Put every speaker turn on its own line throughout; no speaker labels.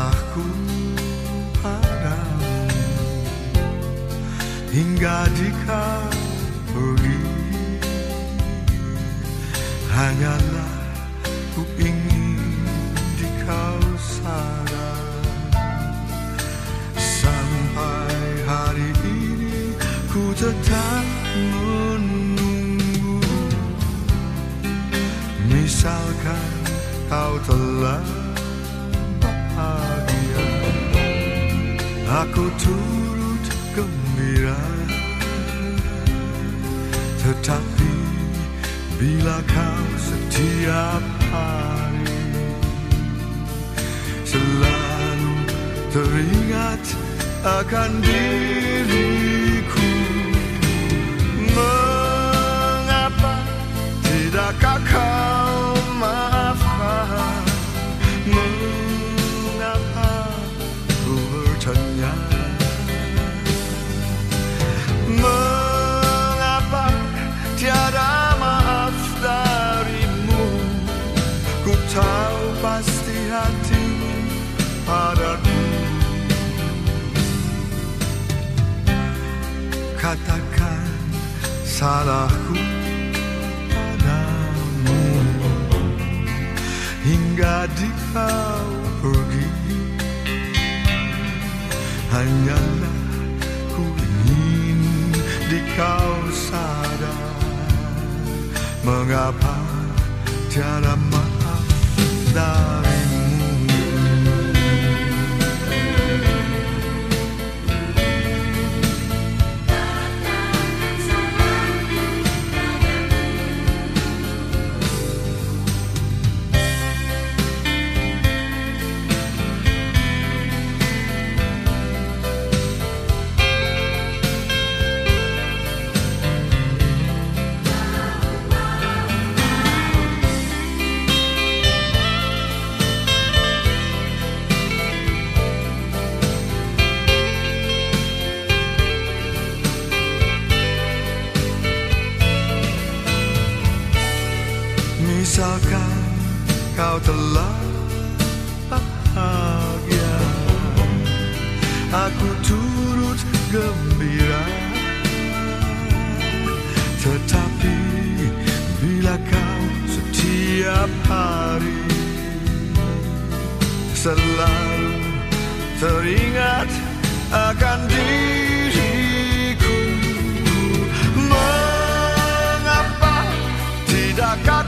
Salahku padamu. Hingga jika pergi Hanyalah ku ingin di kau Sampai hari ini ku tetap menunggu. Misalkan kau telah Aku turut gembira. Tetapi bila kau setiap hari Selalu teringat akan diriku. Mengapa tidakkah kau maafkan hatimu padaku Katakan salahku padamu. Hingga di kau pergi Hanyalah ku ingin di kau sadar. Mengapa tiada maaf darimu kau telah bahagia. Aku turut gembira. Tetapi bila kau setiap hari Selalu teringat akan diriku Mengapa tidakkah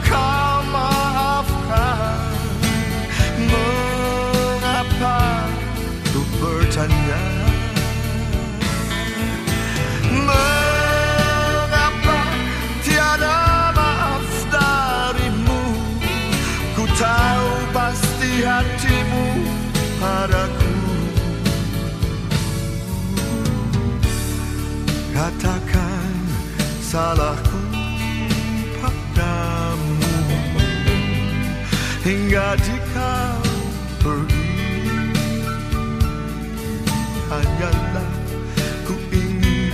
pasti hatimu padaku. Katakan salahku padamu. Hingga jika pergi Hanyalah ku ingin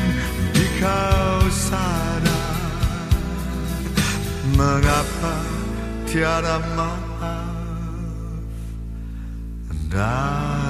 di kau sadar. Mengapa tiada maaf God.